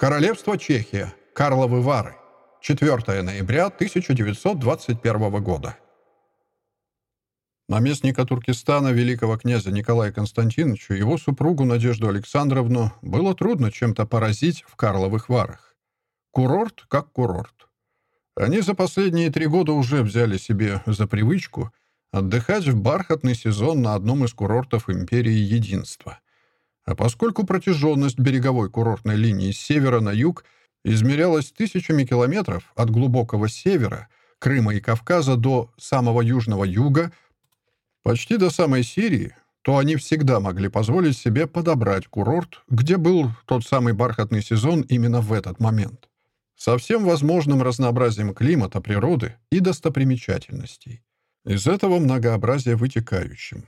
Королевство Чехия. Карловы Вары. 4 ноября 1921 года. Наместника Туркестана великого князя Николая Константиновича и его супругу Надежду Александровну было трудно чем-то поразить в Карловых Варах. Курорт как курорт. Они за последние три года уже взяли себе за привычку отдыхать в бархатный сезон на одном из курортов империи Единства. А поскольку протяженность береговой курортной линии с севера на юг измерялась тысячами километров от глубокого севера, Крыма и Кавказа до самого южного юга, Почти до самой Сирии, то они всегда могли позволить себе подобрать курорт, где был тот самый бархатный сезон именно в этот момент. Со всем возможным разнообразием климата, природы и достопримечательностей. Из этого многообразия вытекающим.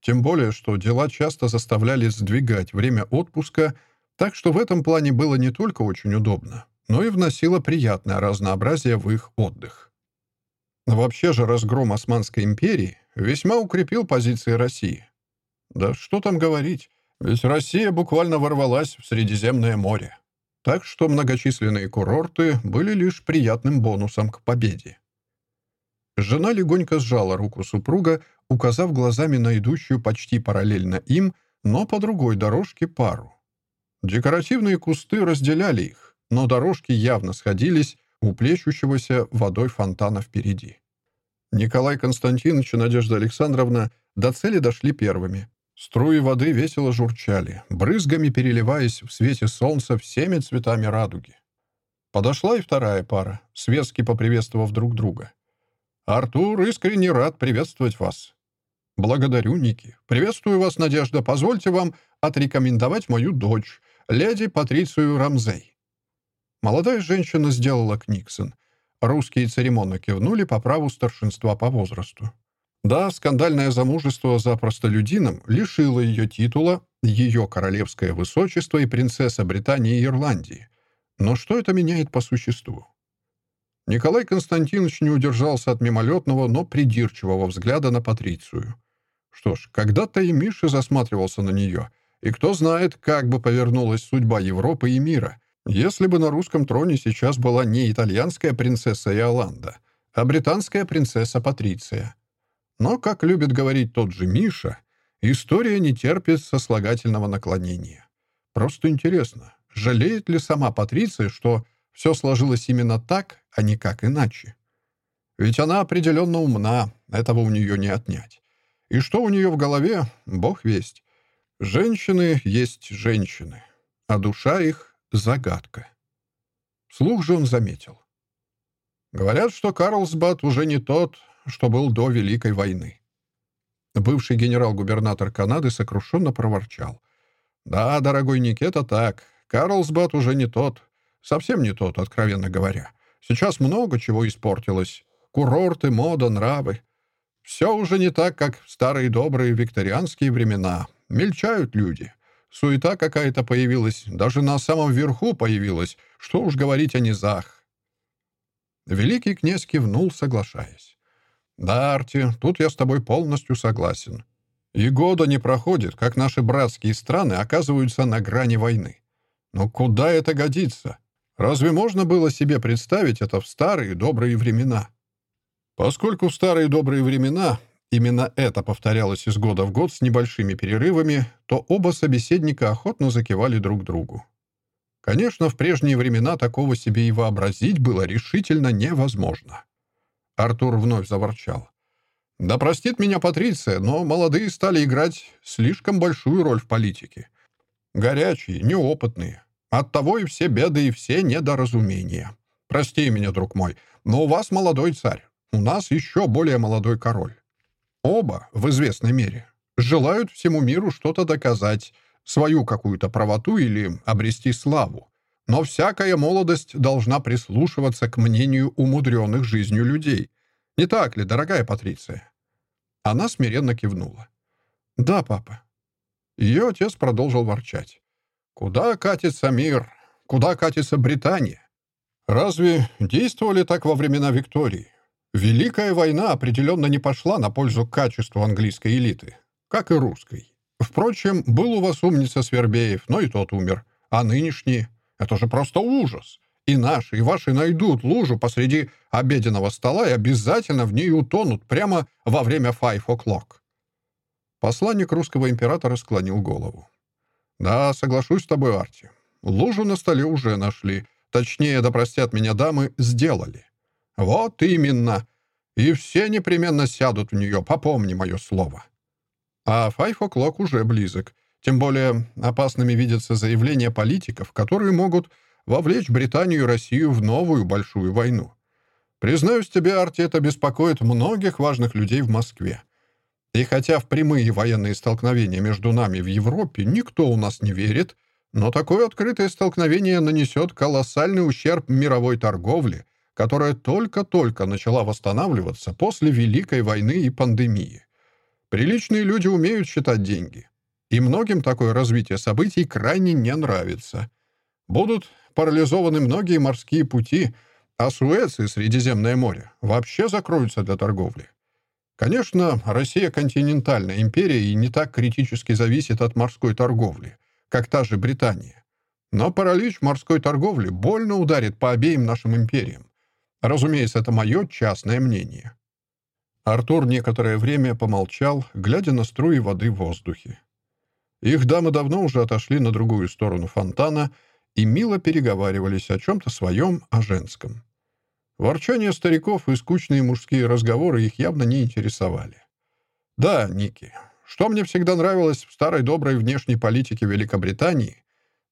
Тем более, что дела часто заставляли сдвигать время отпуска, так что в этом плане было не только очень удобно, но и вносило приятное разнообразие в их отдых. Вообще же разгром Османской империи весьма укрепил позиции России. Да что там говорить, ведь Россия буквально ворвалась в Средиземное море. Так что многочисленные курорты были лишь приятным бонусом к победе. Жена легонько сжала руку супруга, указав глазами на идущую почти параллельно им, но по другой дорожке пару. Декоративные кусты разделяли их, но дорожки явно сходились, у плещущегося водой фонтана впереди. Николай Константинович и Надежда Александровна до цели дошли первыми. Струи воды весело журчали, брызгами переливаясь в свете солнца всеми цветами радуги. Подошла и вторая пара, светски поприветствовав друг друга. «Артур искренне рад приветствовать вас». «Благодарю, Ники. Приветствую вас, Надежда. Позвольте вам отрекомендовать мою дочь, леди Патрицию Рамзей». Молодая женщина сделала Книксон. Русские церемонно кивнули по праву старшинства по возрасту. Да, скандальное замужество за простолюдином лишило ее титула ее королевское высочество и принцесса Британии и Ирландии. Но что это меняет по существу? Николай Константинович не удержался от мимолетного, но придирчивого взгляда на Патрицию. Что ж, когда-то и Миша засматривался на нее, и кто знает, как бы повернулась судьба Европы и мира — если бы на русском троне сейчас была не итальянская принцесса Иоланда, а британская принцесса Патриция. Но, как любит говорить тот же Миша, история не терпит сослагательного наклонения. Просто интересно, жалеет ли сама Патриция, что все сложилось именно так, а не как иначе? Ведь она определенно умна, этого у нее не отнять. И что у нее в голове, бог весть. Женщины есть женщины, а душа их Загадка. Слух же он заметил. Говорят, что Карлсбад уже не тот, что был до Великой войны. Бывший генерал-губернатор Канады сокрушенно проворчал. «Да, дорогой Ник, это так. Карлсбад уже не тот. Совсем не тот, откровенно говоря. Сейчас много чего испортилось. Курорты, мода, нравы. Все уже не так, как в старые добрые викторианские времена. Мельчают люди. Суета какая-то появилась, даже на самом верху появилась. Что уж говорить о низах. Великий князь кивнул, соглашаясь. «Да, Арти, тут я с тобой полностью согласен. И года не проходит, как наши братские страны оказываются на грани войны. Но куда это годится? Разве можно было себе представить это в старые добрые времена? Поскольку в старые добрые времена Именно это повторялось из года в год с небольшими перерывами, то оба собеседника охотно закивали друг другу. Конечно, в прежние времена такого себе и вообразить было решительно невозможно. Артур вновь заворчал. «Да простит меня Патриция, но молодые стали играть слишком большую роль в политике. Горячие, неопытные. Оттого и все беды, и все недоразумения. Прости меня, друг мой, но у вас молодой царь, у нас еще более молодой король. Оба, в известной мере, желают всему миру что-то доказать, свою какую-то правоту или обрести славу. Но всякая молодость должна прислушиваться к мнению умудренных жизнью людей. Не так ли, дорогая Патриция?» Она смиренно кивнула. «Да, папа». Ее отец продолжил ворчать. «Куда катится мир? Куда катится Британия? Разве действовали так во времена Виктории? Великая война определенно не пошла на пользу качеству английской элиты, как и русской. Впрочем, был у вас умница Свербеев, но и тот умер. А нынешние? Это же просто ужас. И наши, и ваши найдут лужу посреди обеденного стола и обязательно в ней утонут прямо во время five o'clock. Посланник русского императора склонил голову. «Да, соглашусь с тобой, Арти. Лужу на столе уже нашли. Точнее, да простят меня дамы, сделали. Вот именно. И все непременно сядут в нее, попомни мое слово. А five уже близок. Тем более опасными видятся заявления политиков, которые могут вовлечь Британию и Россию в новую большую войну. Признаюсь тебе, Арти, это беспокоит многих важных людей в Москве. И хотя в прямые военные столкновения между нами в Европе никто у нас не верит, но такое открытое столкновение нанесет колоссальный ущерб мировой торговле, которая только-только начала восстанавливаться после Великой войны и пандемии. Приличные люди умеют считать деньги. И многим такое развитие событий крайне не нравится. Будут парализованы многие морские пути, а Суэц и Средиземное море вообще закроются для торговли. Конечно, Россия — континентальная империя и не так критически зависит от морской торговли, как та же Британия. Но паралич морской торговли больно ударит по обеим нашим империям. Разумеется, это мое частное мнение. Артур некоторое время помолчал, глядя на струи воды в воздухе. Их дамы давно уже отошли на другую сторону фонтана и мило переговаривались о чем-то своем, о женском. Ворчание стариков и скучные мужские разговоры их явно не интересовали. Да, Ники, что мне всегда нравилось в старой доброй внешней политике Великобритании,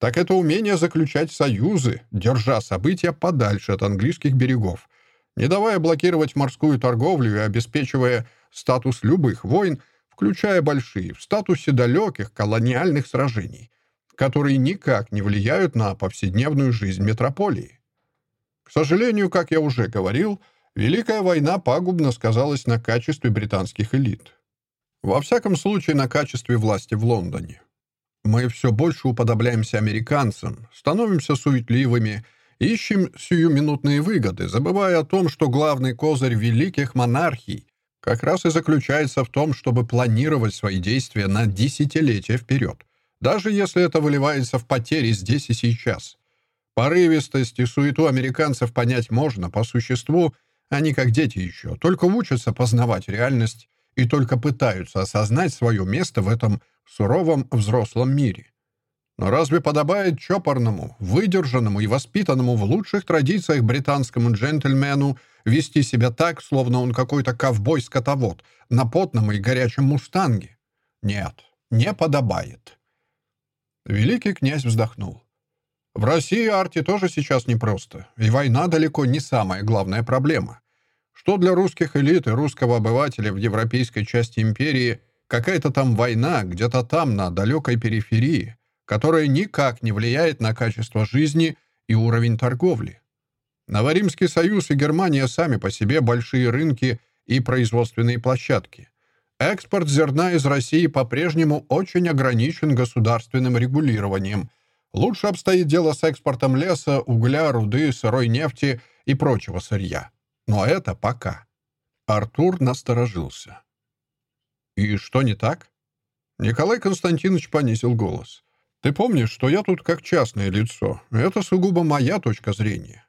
так это умение заключать союзы, держа события подальше от английских берегов, не давая блокировать морскую торговлю и обеспечивая статус любых войн, включая большие, в статусе далеких колониальных сражений, которые никак не влияют на повседневную жизнь метрополии. К сожалению, как я уже говорил, Великая война пагубно сказалась на качестве британских элит. Во всяком случае, на качестве власти в Лондоне. Мы все больше уподобляемся американцам, становимся суетливыми, ищем сиюминутные выгоды, забывая о том, что главный козырь великих монархий как раз и заключается в том, чтобы планировать свои действия на десятилетия вперед, даже если это выливается в потери здесь и сейчас. Порывистость и суету американцев понять можно по существу, они как дети еще, только учатся познавать реальность и только пытаются осознать свое место в этом суровом взрослом мире. Но разве подобает чопорному, выдержанному и воспитанному в лучших традициях британскому джентльмену вести себя так, словно он какой-то ковбой-скотовод на потном и горячем мустанге? Нет, не подобает. Великий князь вздохнул. В России Арти тоже сейчас непросто, и война далеко не самая главная проблема. Что для русских элит и русского обывателя в европейской части империи какая-то там война где-то там, на далекой периферии, которая никак не влияет на качество жизни и уровень торговли. Новоримский союз и Германия сами по себе большие рынки и производственные площадки. Экспорт зерна из России по-прежнему очень ограничен государственным регулированием – Лучше обстоит дело с экспортом леса, угля, руды, сырой нефти и прочего сырья. Но это пока. Артур насторожился. «И что не так?» Николай Константинович понизил голос. «Ты помнишь, что я тут как частное лицо. Это сугубо моя точка зрения».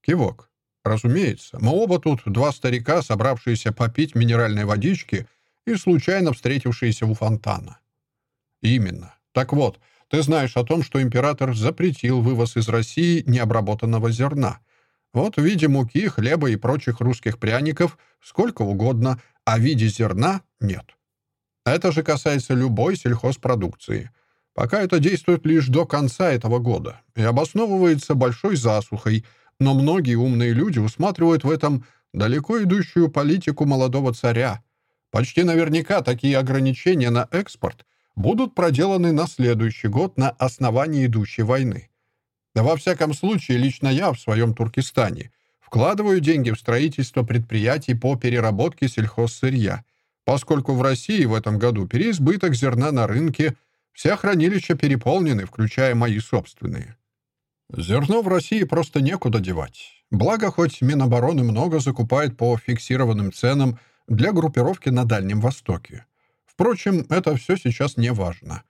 Кивок. «Разумеется, мы оба тут два старика, собравшиеся попить минеральной водички и случайно встретившиеся у фонтана». «Именно. Так вот, ты знаешь о том, что император запретил вывоз из России необработанного зерна. Вот в виде муки, хлеба и прочих русских пряников сколько угодно, а в виде зерна нет. Это же касается любой сельхозпродукции. Пока это действует лишь до конца этого года и обосновывается большой засухой, но многие умные люди усматривают в этом далеко идущую политику молодого царя. Почти наверняка такие ограничения на экспорт будут проделаны на следующий год на основании идущей войны. Во всяком случае, лично я в своем Туркестане вкладываю деньги в строительство предприятий по переработке сельхозсырья, поскольку в России в этом году переизбыток зерна на рынке, все хранилища переполнены, включая мои собственные. Зерно в России просто некуда девать. Благо, хоть Минобороны много закупает по фиксированным ценам для группировки на Дальнем Востоке. Впрочем, это все сейчас не важно.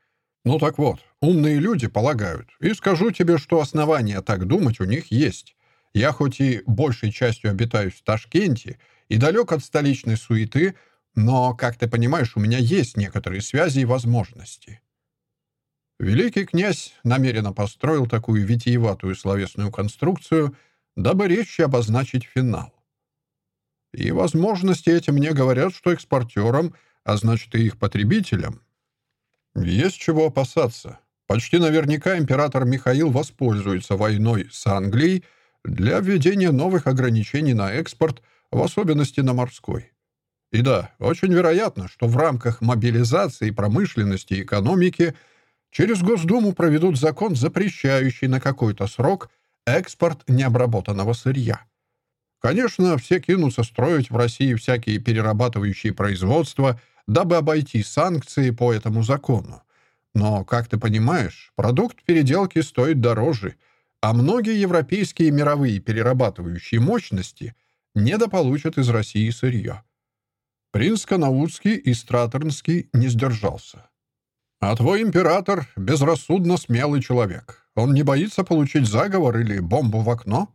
Ну так вот, умные люди полагают, и скажу тебе, что основания так думать у них есть. Я хоть и большей частью обитаю в Ташкенте и далек от столичной суеты, но, как ты понимаешь, у меня есть некоторые связи и возможности. Великий князь намеренно построил такую витиеватую словесную конструкцию, дабы резче обозначить финал. И возможности эти мне говорят, что экспортерам, а значит и их потребителям, есть чего опасаться. Почти наверняка император Михаил воспользуется войной с Англией для введения новых ограничений на экспорт, в особенности на морской. И да, очень вероятно, что в рамках мобилизации промышленности и экономики через Госдуму проведут закон, запрещающий на какой-то срок экспорт необработанного сырья. Конечно, все кинутся строить в России всякие перерабатывающие производства, дабы обойти санкции по этому закону. Но, как ты понимаешь, продукт переделки стоит дороже, а многие европейские мировые перерабатывающие мощности недополучат из России сырье. Принц Канаутский и Стратернский не сдержался. «А твой император — безрассудно смелый человек. Он не боится получить заговор или бомбу в окно?»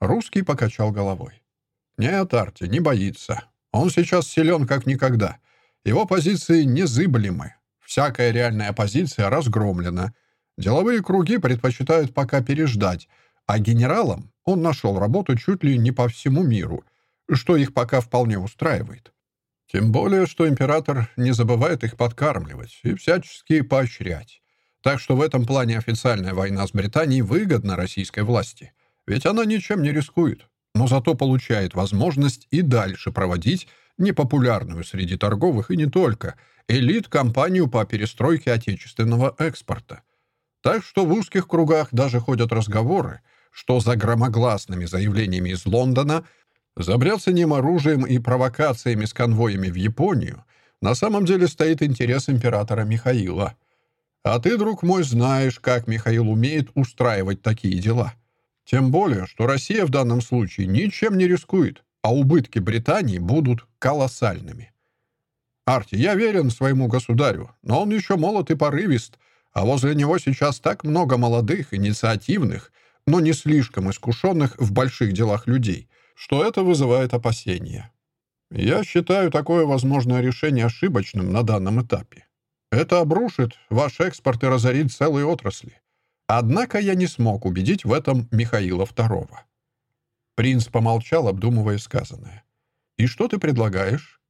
Русский покачал головой. «Нет, Арти, не боится. Он сейчас силен как никогда. Его позиции незыблемы. Всякая реальная оппозиция разгромлена. Деловые круги предпочитают пока переждать, а генералам он нашел работу чуть ли не по всему миру, что их пока вполне устраивает. Тем более, что император не забывает их подкармливать и всячески поощрять. Так что в этом плане официальная война с Британией выгодна российской власти. Ведь она ничем не рискует, но зато получает возможность и дальше проводить непопулярную среди торговых и не только, элит-компанию по перестройке отечественного экспорта. Так что в узких кругах даже ходят разговоры, что за громогласными заявлениями из Лондона за бряцанием оружием и провокациями с конвоями в Японию на самом деле стоит интерес императора Михаила. А ты, друг мой, знаешь, как Михаил умеет устраивать такие дела. Тем более, что Россия в данном случае ничем не рискует, а убытки Британии будут колоссальными. Арти, я верен своему государю, но он еще молод и порывист, а возле него сейчас так много молодых, инициативных, но не слишком искушенных в больших делах людей, что это вызывает опасения. Я считаю такое возможное решение ошибочным на данном этапе. Это обрушит ваш экспорт и разорит целые отрасли. Однако я не смог убедить в этом Михаила II. Принц помолчал, обдумывая сказанное. «И что ты предлагаешь?»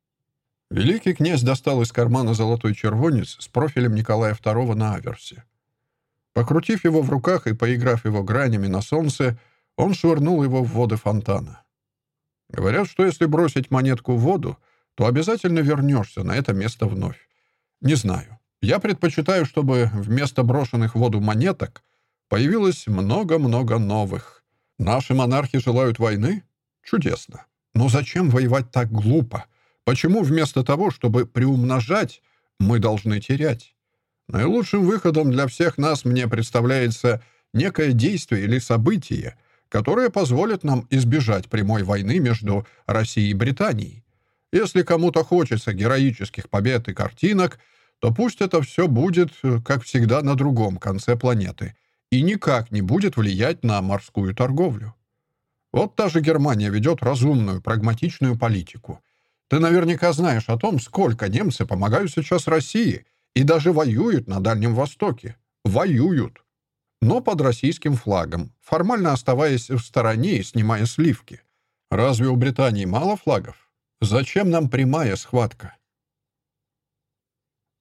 Великий князь достал из кармана золотой червонец с профилем Николая II на аверсе. Покрутив его в руках и поиграв его гранями на солнце, он швырнул его в воды фонтана. Говорят, что если бросить монетку в воду, то обязательно вернешься на это место вновь. Не знаю. Я предпочитаю, чтобы вместо брошенных в воду монеток появилось много-много новых. Наши монархи желают войны? Чудесно. Но зачем воевать так глупо? Почему вместо того, чтобы приумножать, мы должны терять? Наилучшим выходом для всех нас мне представляется некое действие или событие, которое позволит нам избежать прямой войны между Россией и Британией. Если кому-то хочется героических побед и картинок — то пусть это все будет, э, как всегда, на другом конце планеты и никак не будет влиять на морскую торговлю. Вот та же Германия ведет разумную, прагматичную политику. Ты наверняка знаешь о том, сколько немцы помогают сейчас России и даже воюют на Дальнем Востоке. Воюют. Но под российским флагом, формально оставаясь в стороне и снимая сливки. Разве у Британии мало флагов? Зачем нам прямая схватка?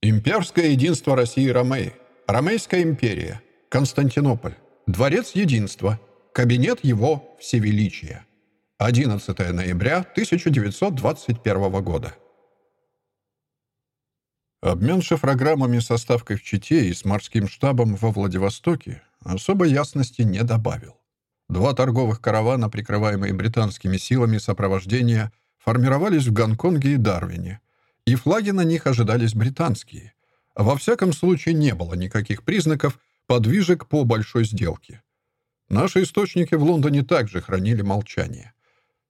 Имперское единство России Ромеи. Ромейская империя. Константинополь. Дворец единства. Кабинет его всевеличия. 11 ноября 1921 года. Обмен шифрограммами со ставкой в Чите и с морским штабом во Владивостоке особой ясности не добавил. Два торговых каравана, прикрываемые британскими силами сопровождения, формировались в Гонконге и Дарвине – и флаги на них ожидались британские. Во всяком случае, не было никаких признаков подвижек по большой сделке. Наши источники в Лондоне также хранили молчание.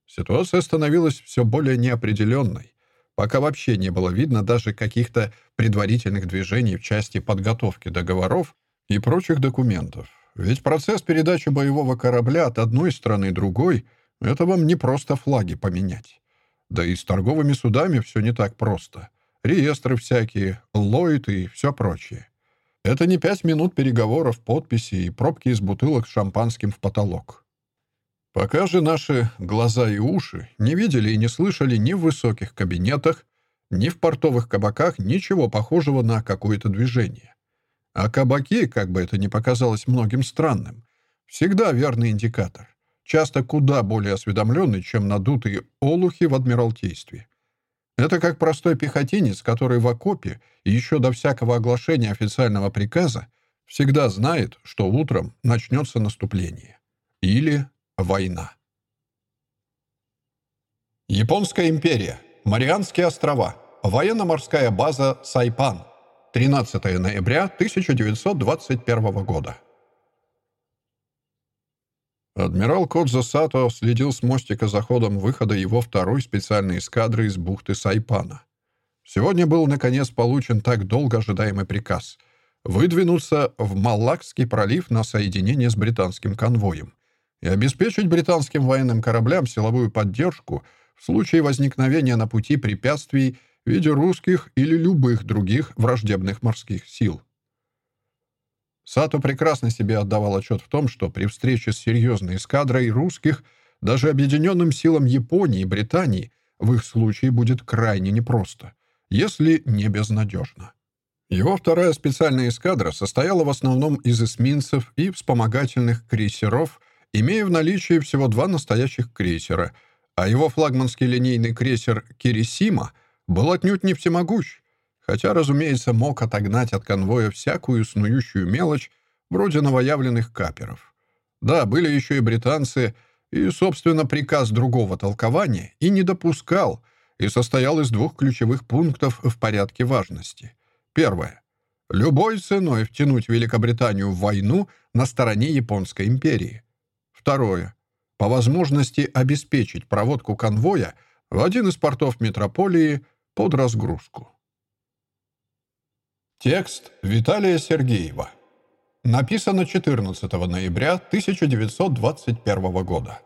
Ситуация становилась все более неопределенной. пока вообще не было видно даже каких-то предварительных движений в части подготовки договоров и прочих документов. Ведь процесс передачи боевого корабля от одной страны другой — это вам не просто флаги поменять. Да и с торговыми судами все не так просто. Реестры всякие, Ллойд и все прочее. Это не пять минут переговоров, подписи и пробки из бутылок с шампанским в потолок. Пока же наши глаза и уши не видели и не слышали ни в высоких кабинетах, ни в портовых кабаках ничего похожего на какое-то движение. А кабаки, как бы это ни показалось многим странным, всегда верный индикатор. Часто куда более осведомленный, чем надутые олухи в Адмиралтействе. Это как простой пехотинец, который в окопе и еще до всякого оглашения официального приказа всегда знает, что утром начнется наступление. Или война. Японская империя. Марианские острова. Военно-морская база Сайпан. 13 ноября 1921 года. Адмирал Кодзо Сато следил с мостика за ходом выхода его второй специальной эскадры из бухты Сайпана. Сегодня был, наконец, получен так долго ожидаемый приказ — выдвинуться в Малакский пролив на соединение с британским конвоем и обеспечить британским военным кораблям силовую поддержку в случае возникновения на пути препятствий в виде русских или любых других враждебных морских сил. Сато прекрасно себе отдавал отчет в том, что при встрече с серьезной эскадрой русских даже объединенным силам Японии и Британии в их случае будет крайне непросто, если не безнадежно. Его вторая специальная эскадра состояла в основном из эсминцев и вспомогательных крейсеров, имея в наличии всего два настоящих крейсера, а его флагманский линейный крейсер «Кирисима» был отнюдь не всемогущ, хотя, разумеется, мог отогнать от конвоя всякую снующую мелочь, вроде новоявленных каперов. Да, были еще и британцы, и, собственно, приказ другого толкования и не допускал, и состоял из двух ключевых пунктов в порядке важности. Первое. Любой ценой втянуть Великобританию в войну на стороне Японской империи. Второе. По возможности обеспечить проводку конвоя в один из портов метрополии под разгрузку. Текст Виталия Сергеева. Написано 14 ноября 1921 года.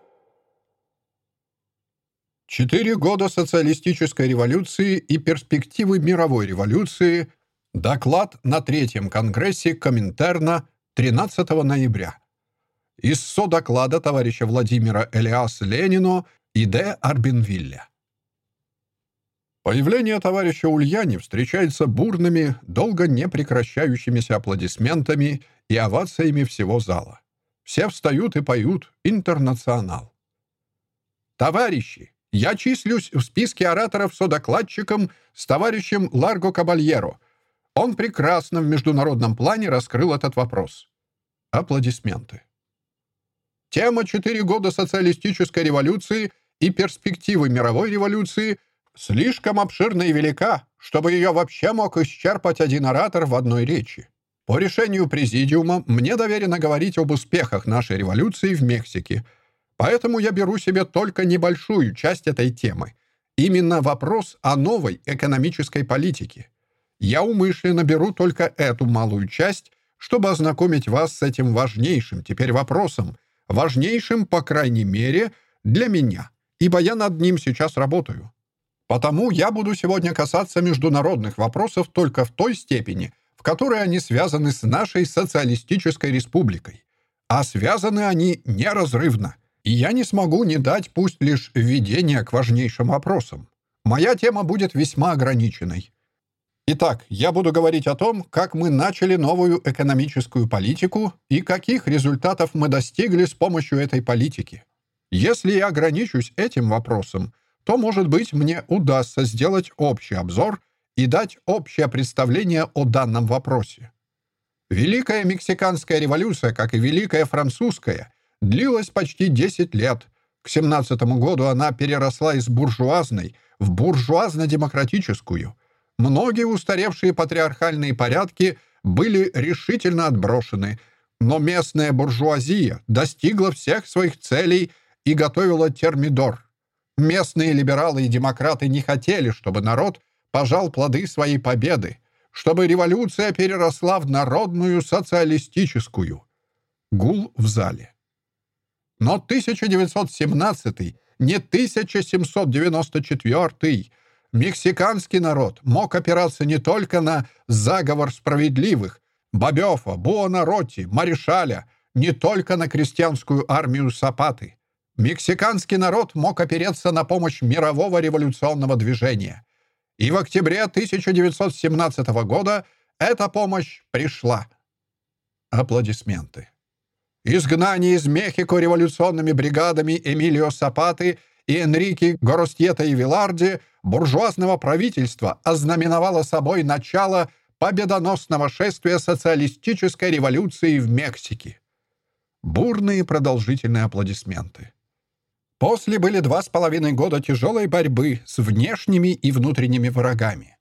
Четыре года социалистической революции и перспективы мировой революции. Доклад на Третьем Конгрессе Коминтерна 13 ноября. Из со-доклада товарища Владимира Элиас Ленино и Д. Арбенвилля. Появление товарища Ульяни встречается бурными, долго не прекращающимися аплодисментами и овациями всего зала. Все встают и поют «Интернационал». «Товарищи, я числюсь в списке ораторов содокладчиком с товарищем Ларго Кабальеро. Он прекрасно в международном плане раскрыл этот вопрос». Аплодисменты. Тема «Четыре года социалистической революции и перспективы мировой революции» слишком обширна и велика, чтобы ее вообще мог исчерпать один оратор в одной речи. По решению Президиума мне доверено говорить об успехах нашей революции в Мексике, поэтому я беру себе только небольшую часть этой темы. Именно вопрос о новой экономической политике. Я умышленно беру только эту малую часть, чтобы ознакомить вас с этим важнейшим теперь вопросом, важнейшим, по крайней мере, для меня, ибо я над ним сейчас работаю. Потому я буду сегодня касаться международных вопросов только в той степени, в которой они связаны с нашей социалистической республикой. А связаны они неразрывно. И я не смогу не дать пусть лишь введение к важнейшим вопросам. Моя тема будет весьма ограниченной. Итак, я буду говорить о том, как мы начали новую экономическую политику и каких результатов мы достигли с помощью этой политики. Если я ограничусь этим вопросом, то, может быть, мне удастся сделать общий обзор и дать общее представление о данном вопросе. Великая Мексиканская революция, как и Великая Французская, длилась почти 10 лет. К 17 году она переросла из буржуазной в буржуазно-демократическую. Многие устаревшие патриархальные порядки были решительно отброшены, но местная буржуазия достигла всех своих целей и готовила термидор – Местные либералы и демократы не хотели, чтобы народ пожал плоды своей победы, чтобы революция переросла в народную социалистическую. Гул в зале. Но 1917 не 1794 мексиканский народ мог опираться не только на заговор справедливых, Бобёфа, Буонаротти, Маришаля, не только на крестьянскую армию Сапаты. Мексиканский народ мог опереться на помощь мирового революционного движения. И в октябре 1917 года эта помощь пришла. Аплодисменты. Изгнание из Мехико революционными бригадами Эмилио Сапаты и Энрике Горостьета и Виларди буржуазного правительства ознаменовало собой начало победоносного шествия социалистической революции в Мексике. Бурные продолжительные аплодисменты. После были два с половиной года тяжелой борьбы с внешними и внутренними врагами.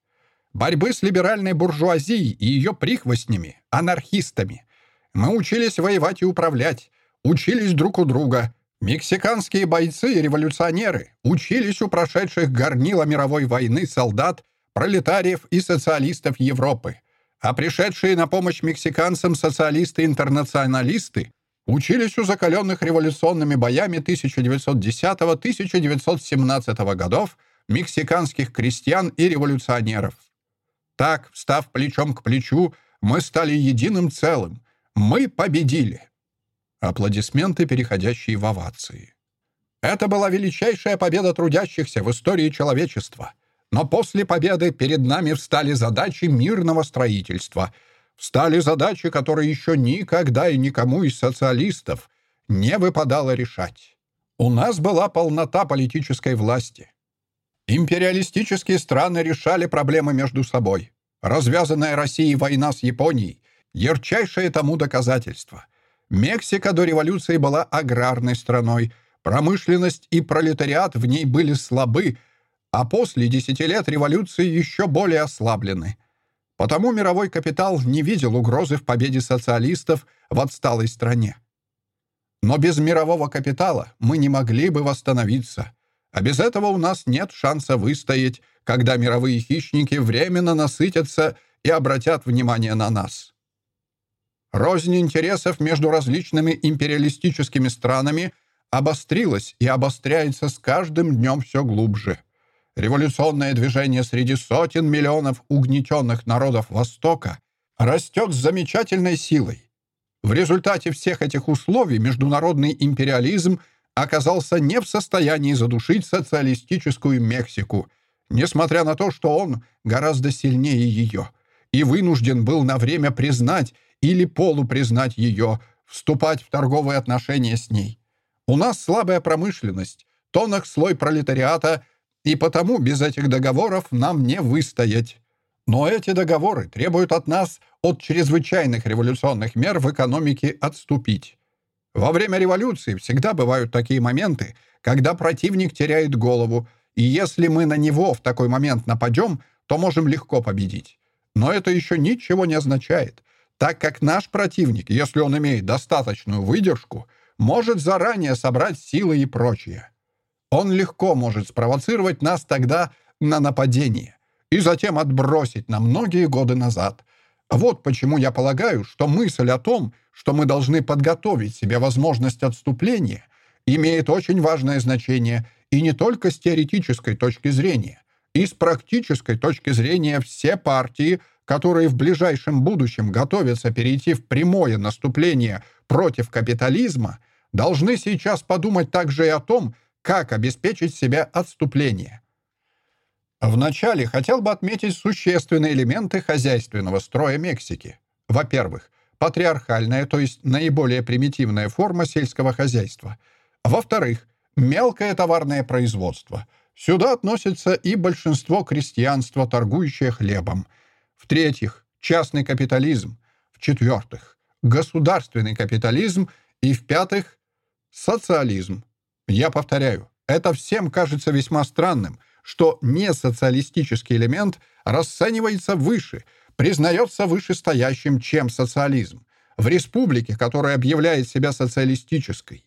Борьбы с либеральной буржуазией и ее прихвостнями, анархистами. Мы учились воевать и управлять, учились друг у друга. Мексиканские бойцы и революционеры учились у прошедших горнила мировой войны солдат, пролетариев и социалистов Европы. А пришедшие на помощь мексиканцам социалисты-интернационалисты учились у закаленных революционными боями 1910-1917 годов мексиканских крестьян и революционеров. Так, встав плечом к плечу, мы стали единым целым. Мы победили. Аплодисменты, переходящие в овации. Это была величайшая победа трудящихся в истории человечества. Но после победы перед нами встали задачи мирного строительства — Встали задачи, которые еще никогда и никому из социалистов не выпадало решать. У нас была полнота политической власти. Империалистические страны решали проблемы между собой. Развязанная Россией война с Японией — ярчайшее тому доказательство. Мексика до революции была аграрной страной, промышленность и пролетариат в ней были слабы, а после десяти лет революции еще более ослаблены — Потому мировой капитал не видел угрозы в победе социалистов в отсталой стране. Но без мирового капитала мы не могли бы восстановиться, а без этого у нас нет шанса выстоять, когда мировые хищники временно насытятся и обратят внимание на нас. Рознь интересов между различными империалистическими странами обострилась и обостряется с каждым днем все глубже. Революционное движение среди сотен миллионов угнетенных народов Востока растет с замечательной силой. В результате всех этих условий международный империализм оказался не в состоянии задушить социалистическую Мексику, несмотря на то, что он гораздо сильнее ее, и вынужден был на время признать или полупризнать ее, вступать в торговые отношения с ней. У нас слабая промышленность, тонок слой пролетариата — и потому без этих договоров нам не выстоять. Но эти договоры требуют от нас от чрезвычайных революционных мер в экономике отступить. Во время революции всегда бывают такие моменты, когда противник теряет голову, и если мы на него в такой момент нападем, то можем легко победить. Но это еще ничего не означает, так как наш противник, если он имеет достаточную выдержку, может заранее собрать силы и прочее. Он легко может спровоцировать нас тогда на нападение и затем отбросить на многие годы назад. Вот почему я полагаю, что мысль о том, что мы должны подготовить себе возможность отступления, имеет очень важное значение и не только с теоретической точки зрения. И с практической точки зрения все партии, которые в ближайшем будущем готовятся перейти в прямое наступление против капитализма, должны сейчас подумать также и о том, как обеспечить себе отступление. Вначале хотел бы отметить существенные элементы хозяйственного строя Мексики. Во-первых, патриархальная, то есть наиболее примитивная форма сельского хозяйства. Во-вторых, мелкое товарное производство. Сюда относится и большинство крестьянства, торгующее хлебом. В-третьих, частный капитализм. В-четвертых, государственный капитализм. И в-пятых, социализм. Я повторяю, это всем кажется весьма странным, что несоциалистический элемент расценивается выше, признается вышестоящим, чем социализм, в республике, которая объявляет себя социалистической.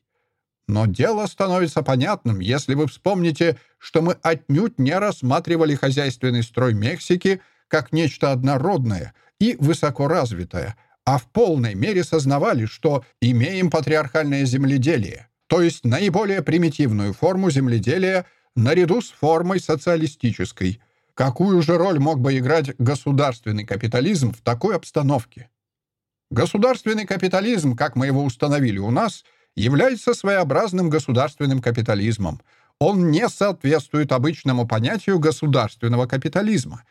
Но дело становится понятным, если вы вспомните, что мы отнюдь не рассматривали хозяйственный строй Мексики как нечто однородное и высокоразвитое, а в полной мере сознавали, что имеем патриархальное земледелие, то есть наиболее примитивную форму земледелия наряду с формой социалистической. Какую же роль мог бы играть государственный капитализм в такой обстановке? Государственный капитализм, как мы его установили у нас, является своеобразным государственным капитализмом. Он не соответствует обычному понятию государственного капитализма.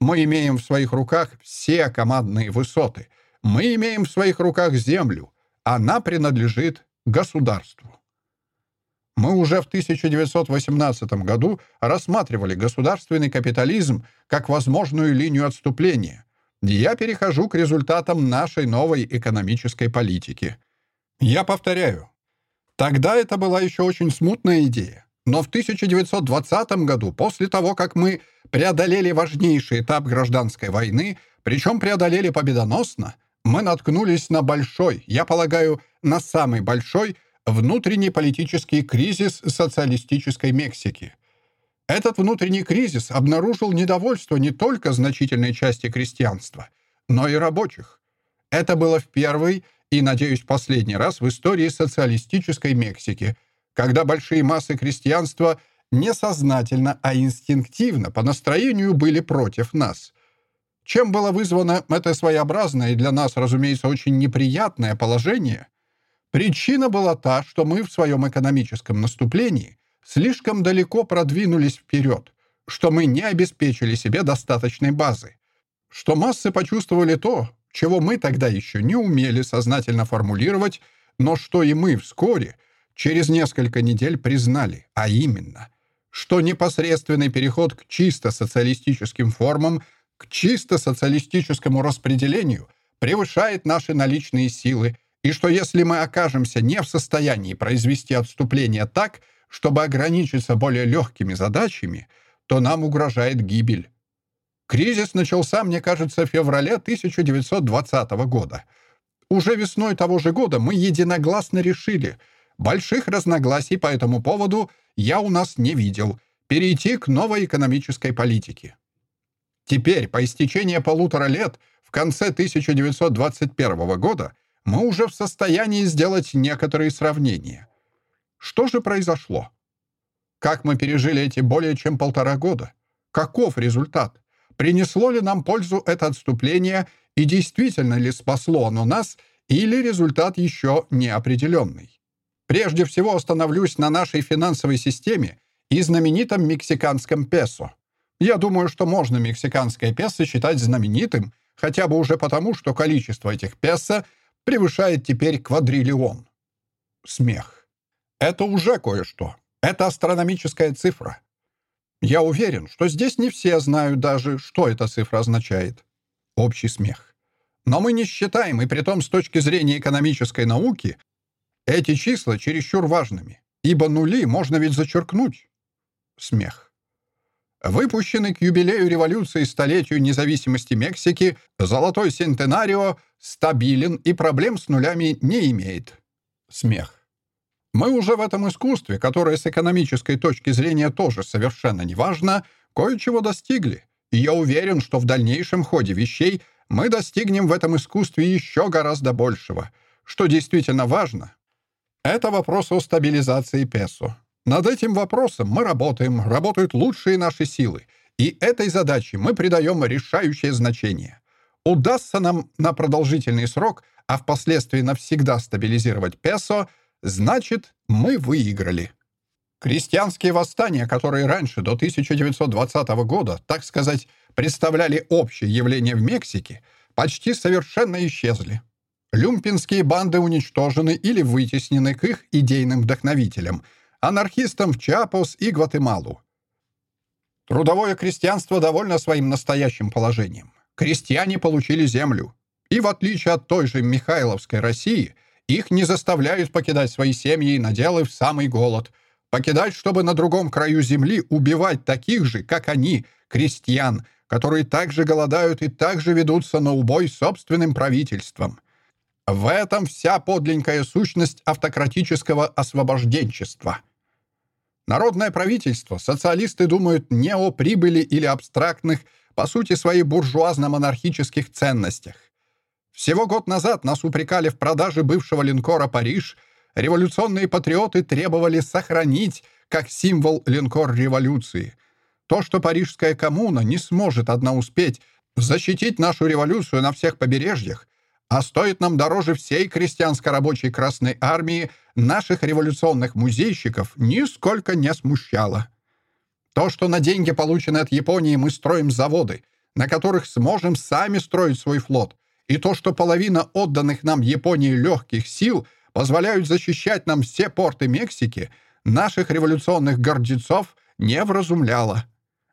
Мы имеем в своих руках все командные высоты. Мы имеем в своих руках землю. Она принадлежит государству. Мы уже в 1918 году рассматривали государственный капитализм как возможную линию отступления, я перехожу к результатам нашей новой экономической политики. Я повторяю, тогда это была еще очень смутная идея. Но в 1920 году, после того, как мы преодолели важнейший этап гражданской войны, причем преодолели победоносно, мы наткнулись на большой, я полагаю, на самый большой внутренний политический кризис социалистической Мексики — этот внутренний кризис обнаружил недовольство не только значительной части крестьянства, но и рабочих. Это было в первый и, надеюсь, последний раз в истории социалистической Мексики, когда большие массы крестьянства не сознательно, а инстинктивно по настроению были против нас. Чем было вызвано это своеобразное и для нас, разумеется, очень неприятное положение? Причина была та, что мы в своем экономическом наступлении слишком далеко продвинулись вперед, что мы не обеспечили себе достаточной базы, что массы почувствовали то, чего мы тогда еще не умели сознательно формулировать, но что и мы вскоре, через несколько недель признали, а именно, что непосредственный переход к чисто социалистическим формам, к чисто социалистическому распределению превышает наши наличные силы, и что если мы окажемся не в состоянии произвести отступление так, чтобы ограничиться более легкими задачами, то нам угрожает гибель. Кризис начался, мне кажется, в феврале 1920 года. Уже весной того же года мы единогласно решили, больших разногласий по этому поводу я у нас не видел, перейти к новой экономической политике. Теперь, по истечении полутора лет, в конце 1921 года, мы уже в состоянии сделать некоторые сравнения. Что же произошло? Как мы пережили эти более чем полтора года? Каков результат? Принесло ли нам пользу это отступление и действительно ли спасло оно нас, или результат еще неопределенный? Прежде всего остановлюсь на нашей финансовой системе и знаменитом мексиканском песо. Я думаю, что можно мексиканское песо считать знаменитым, хотя бы уже потому, что количество этих песо превышает теперь квадриллион. Смех. Это уже кое-что. Это астрономическая цифра. Я уверен, что здесь не все знают даже, что эта цифра означает. Общий смех. Но мы не считаем, и притом с точки зрения экономической науки, эти числа чересчур важными, ибо нули можно ведь зачеркнуть. Смех. Выпущенный к юбилею революции столетию независимости Мексики, золотой сентенарио стабилен и проблем с нулями не имеет. Смех. Мы уже в этом искусстве, которое с экономической точки зрения тоже совершенно неважно, кое-чего достигли. И я уверен, что в дальнейшем ходе вещей мы достигнем в этом искусстве еще гораздо большего. Что действительно важно, это вопрос о стабилизации песо. Над этим вопросом мы работаем, работают лучшие наши силы. И этой задаче мы придаем решающее значение. Удастся нам на продолжительный срок, а впоследствии навсегда стабилизировать песо – Значит, мы выиграли. Крестьянские восстания, которые раньше, до 1920 года, так сказать, представляли общее явление в Мексике, почти совершенно исчезли. Люмпинские банды уничтожены или вытеснены к их идейным вдохновителям, анархистам в Чапос и Гватемалу. Трудовое крестьянство довольно своим настоящим положением. Крестьяне получили землю. И в отличие от той же Михайловской России – их не заставляют покидать свои семьи, наделав самый голод. Покидать, чтобы на другом краю земли убивать таких же, как они, крестьян, которые также голодают и также ведутся на убой собственным правительством. В этом вся подлинная сущность автократического освобожденчества. Народное правительство, социалисты думают не о прибыли или абстрактных, по сути своей буржуазно-монархических ценностях. Всего год назад нас упрекали в продаже бывшего линкора «Париж», революционные патриоты требовали сохранить как символ линкор революции. То, что Парижская коммуна не сможет одна успеть защитить нашу революцию на всех побережьях, а стоит нам дороже всей крестьянско-рабочей Красной Армии, наших революционных музейщиков нисколько не смущало. То, что на деньги, полученные от Японии, мы строим заводы, на которых сможем сами строить свой флот, и то, что половина отданных нам Японии легких сил позволяют защищать нам все порты Мексики, наших революционных гордецов не вразумляло.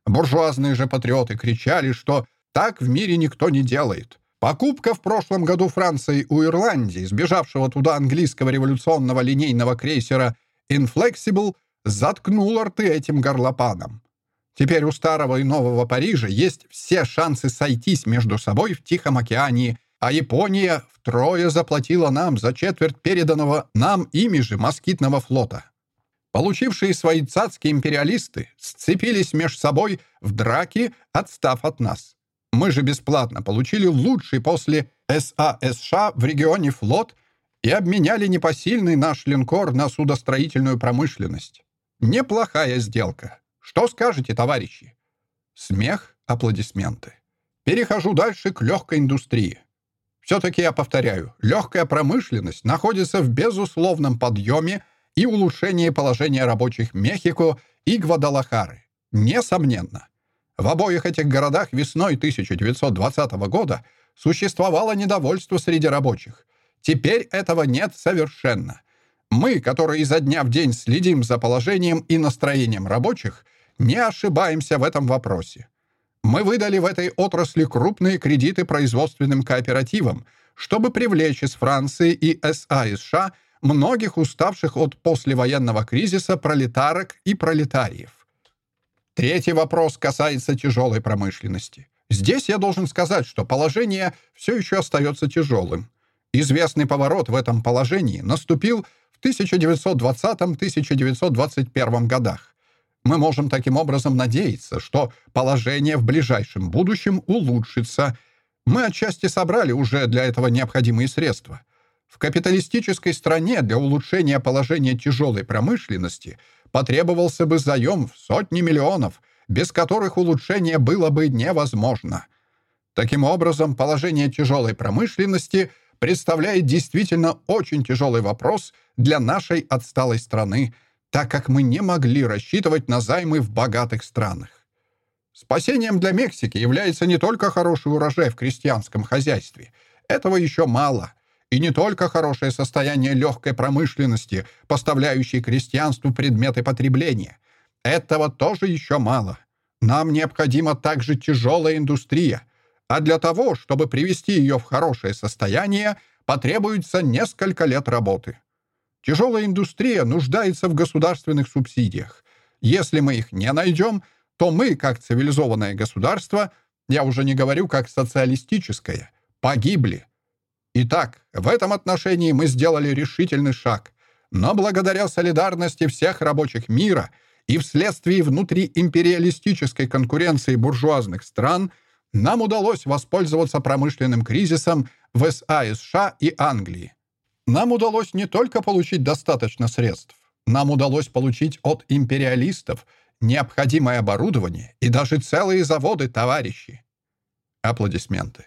Буржуазные же патриоты кричали, что так в мире никто не делает. Покупка в прошлом году Франции у Ирландии, сбежавшего туда английского революционного линейного крейсера «Inflexible», заткнула рты этим горлопанам. Теперь у старого и нового Парижа есть все шансы сойтись между собой в Тихом океане, а Япония втрое заплатила нам за четверть переданного нам ими же москитного флота. Получившие свои цацкие империалисты сцепились между собой в драке, отстав от нас. Мы же бесплатно получили лучший после САСШ в регионе флот и обменяли непосильный наш линкор на судостроительную промышленность. Неплохая сделка. Что скажете, товарищи? Смех, аплодисменты. Перехожу дальше к легкой индустрии. Все-таки я повторяю, легкая промышленность находится в безусловном подъеме и улучшении положения рабочих Мехико и Гвадалахары. Несомненно. В обоих этих городах весной 1920 года существовало недовольство среди рабочих. Теперь этого нет совершенно. Мы, которые изо дня в день следим за положением и настроением рабочих, не ошибаемся в этом вопросе. Мы выдали в этой отрасли крупные кредиты производственным кооперативам, чтобы привлечь из Франции и СА и США многих уставших от послевоенного кризиса пролетарок и пролетариев. Третий вопрос касается тяжелой промышленности. Здесь я должен сказать, что положение все еще остается тяжелым. Известный поворот в этом положении наступил в 1920-1921 годах. Мы можем таким образом надеяться, что положение в ближайшем будущем улучшится. Мы отчасти собрали уже для этого необходимые средства. В капиталистической стране для улучшения положения тяжелой промышленности – потребовался бы заем в сотни миллионов, без которых улучшение было бы невозможно. Таким образом, положение тяжелой промышленности представляет действительно очень тяжелый вопрос для нашей отсталой страны, так как мы не могли рассчитывать на займы в богатых странах. Спасением для Мексики является не только хороший урожай в крестьянском хозяйстве. Этого еще мало — и не только хорошее состояние легкой промышленности, поставляющей крестьянству предметы потребления. Этого тоже еще мало. Нам необходима также тяжелая индустрия. А для того, чтобы привести ее в хорошее состояние, потребуется несколько лет работы. Тяжелая индустрия нуждается в государственных субсидиях. Если мы их не найдем, то мы, как цивилизованное государство, я уже не говорю как социалистическое, погибли. Итак, в этом отношении мы сделали решительный шаг. Но благодаря солидарности всех рабочих мира и вследствие внутриимпериалистической конкуренции буржуазных стран нам удалось воспользоваться промышленным кризисом в СА и США и Англии. Нам удалось не только получить достаточно средств, нам удалось получить от империалистов необходимое оборудование и даже целые заводы, товарищи. Аплодисменты.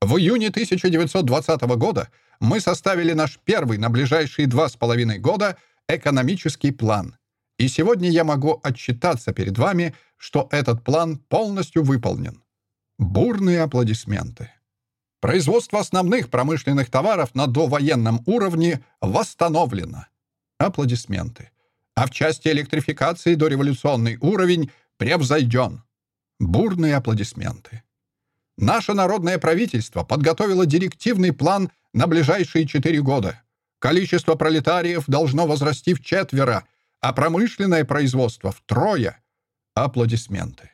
В июне 1920 года мы составили наш первый на ближайшие два с половиной года экономический план. И сегодня я могу отчитаться перед вами, что этот план полностью выполнен. Бурные аплодисменты. Производство основных промышленных товаров на довоенном уровне восстановлено. Аплодисменты. А в части электрификации дореволюционный уровень превзойден. Бурные аплодисменты. Наше народное правительство подготовило директивный план на ближайшие четыре года. Количество пролетариев должно возрасти в четверо, а промышленное производство — втрое. Аплодисменты.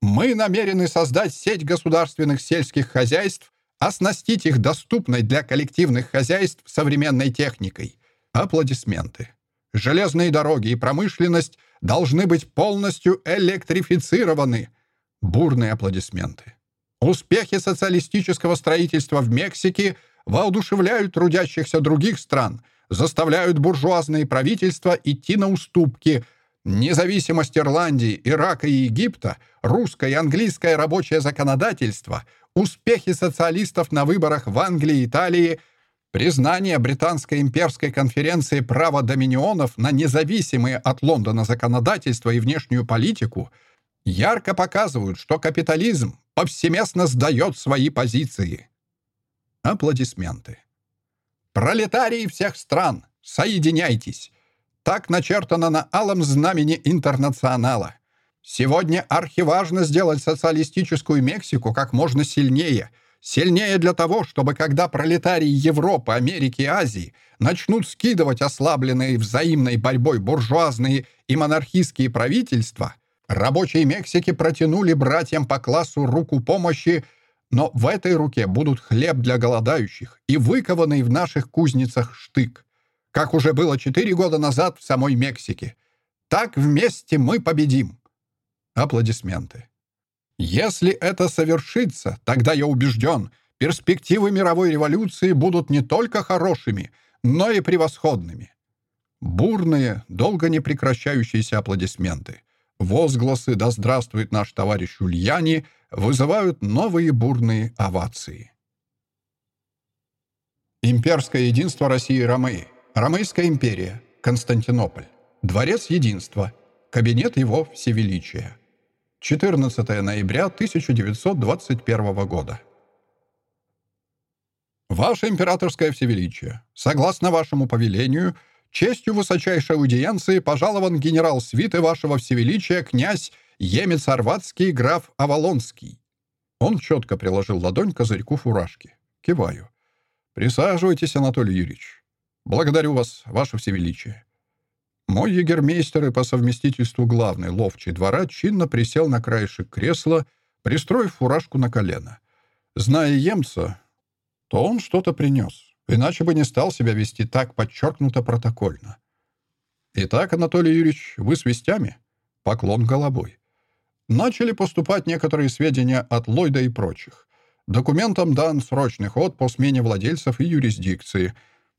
Мы намерены создать сеть государственных сельских хозяйств, оснастить их доступной для коллективных хозяйств современной техникой. Аплодисменты. Железные дороги и промышленность должны быть полностью электрифицированы. Бурные аплодисменты. Успехи социалистического строительства в Мексике воодушевляют трудящихся других стран, заставляют буржуазные правительства идти на уступки. Независимость Ирландии, Ирака и Египта, русское и английское рабочее законодательство, успехи социалистов на выборах в Англии и Италии, признание Британской имперской конференции права доминионов на независимые от Лондона законодательство и внешнюю политику ярко показывают, что капитализм повсеместно сдает свои позиции. Аплодисменты. Пролетарии всех стран, соединяйтесь! Так начертано на алом знамени интернационала. Сегодня архиважно сделать социалистическую Мексику как можно сильнее. Сильнее для того, чтобы когда пролетарии Европы, Америки и Азии начнут скидывать ослабленные взаимной борьбой буржуазные и монархистские правительства, рабочие Мексики протянули братьям по классу руку помощи но в этой руке будут хлеб для голодающих и выкованный в наших кузницах штык, как уже было четыре года назад в самой Мексике. Так вместе мы победим. Аплодисменты. Если это совершится, тогда я убежден, перспективы мировой революции будут не только хорошими, но и превосходными. Бурные, долго не прекращающиеся аплодисменты. Возгласы «Да здравствует наш товарищ Ульяни» вызывают новые бурные овации. Имперское единство России и Ромеи. Ромейская империя. Константинополь. Дворец единства. Кабинет его всевеличия. 14 ноября 1921 года. Ваше императорское всевеличие, согласно вашему повелению, честью высочайшей аудиенции пожалован генерал свиты вашего всевеличия князь Емец Орватский, граф Авалонский. Он четко приложил ладонь к козырьку фуражки. Киваю. «Присаживайтесь, Анатолий Юрьевич. Благодарю вас, ваше всевеличие». Мой егермейстер и по совместительству главный ловчий двора чинно присел на краешек кресла, пристроив фуражку на колено. Зная емца, то он что-то принес, иначе бы не стал себя вести так подчеркнуто протокольно. «Итак, Анатолий Юрьевич, вы с вестями?» Поклон головой. Начали поступать некоторые сведения от Ллойда и прочих. Документам дан срочный ход по смене владельцев и юрисдикции.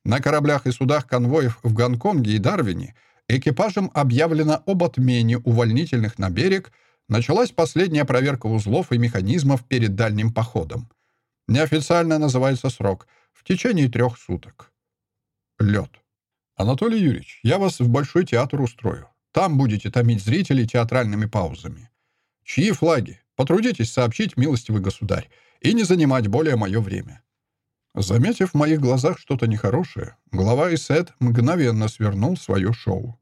На кораблях и судах конвоев в Гонконге и Дарвине экипажам объявлено об отмене увольнительных на берег, началась последняя проверка узлов и механизмов перед дальним походом. Неофициально называется срок — в течение трех суток. Лед. Анатолий Юрьевич, я вас в Большой театр устрою. Там будете томить зрителей театральными паузами. Чьи флаги? Потрудитесь сообщить, милостивый государь, и не занимать более мое время». Заметив в моих глазах что-то нехорошее, глава Исет мгновенно свернул свое шоу.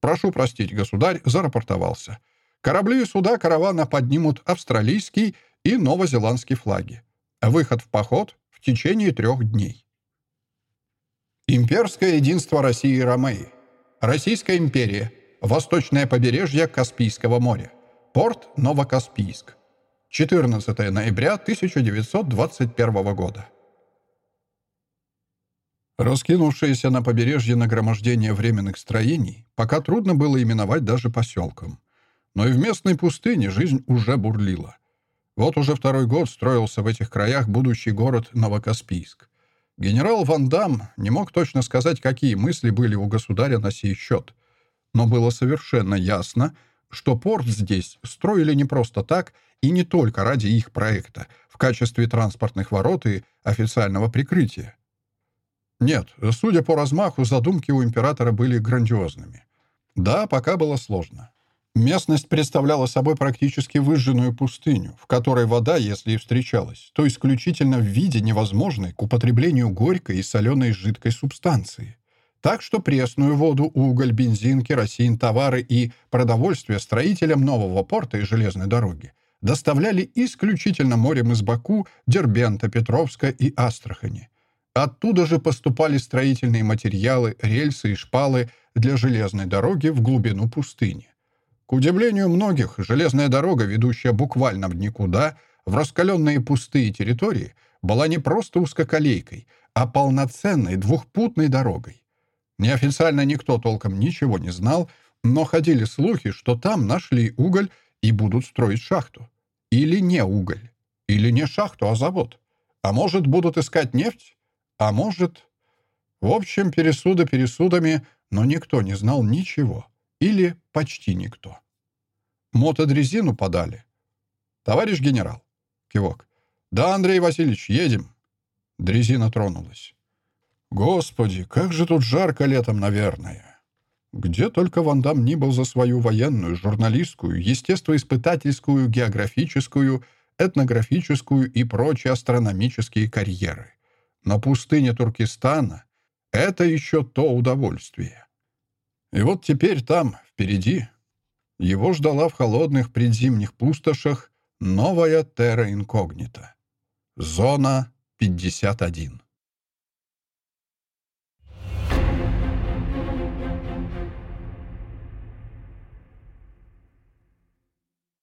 «Прошу простить, государь», — зарапортовался. «Корабли и суда каравана поднимут австралийский и новозеландский флаги. Выход в поход в течение трех дней». Имперское единство России и Ромеи. Российская империя. Восточное побережье Каспийского моря. Порт Новокаспийск. 14 ноября 1921 года. Раскинувшееся на побережье нагромождение временных строений пока трудно было именовать даже поселком. Но и в местной пустыне жизнь уже бурлила. Вот уже второй год строился в этих краях будущий город Новокаспийск. Генерал Ван Дам не мог точно сказать, какие мысли были у государя на сей счет. Но было совершенно ясно, что порт здесь строили не просто так и не только ради их проекта, в качестве транспортных ворот и официального прикрытия. Нет, судя по размаху, задумки у императора были грандиозными. Да, пока было сложно. Местность представляла собой практически выжженную пустыню, в которой вода, если и встречалась, то исключительно в виде невозможной к употреблению горькой и соленой жидкой субстанции. Так что пресную воду, уголь, бензин, керосин, товары и продовольствие строителям нового порта и железной дороги доставляли исключительно морем из Баку, Дербента, Петровска и Астрахани. Оттуда же поступали строительные материалы, рельсы и шпалы для железной дороги в глубину пустыни. К удивлению многих, железная дорога, ведущая буквально в никуда, в раскаленные пустые территории, была не просто узкоколейкой, а полноценной двухпутной дорогой. Неофициально никто толком ничего не знал, но ходили слухи, что там нашли уголь и будут строить шахту. Или не уголь. Или не шахту, а завод. А может, будут искать нефть? А может... В общем, пересуды пересудами, но никто не знал ничего. Или почти никто. Мотодрезину подали. «Товарищ генерал!» Кивок. «Да, Андрей Васильевич, едем!» Дрезина тронулась. «Господи, как же тут жарко летом, наверное!» Где только Ван Дам ни был за свою военную, журналистскую, естествоиспытательскую, географическую, этнографическую и прочие астрономические карьеры. На пустыне Туркестана — это еще то удовольствие. И вот теперь там, впереди, его ждала в холодных предзимних пустошах новая терра инкогнита. Зона 51.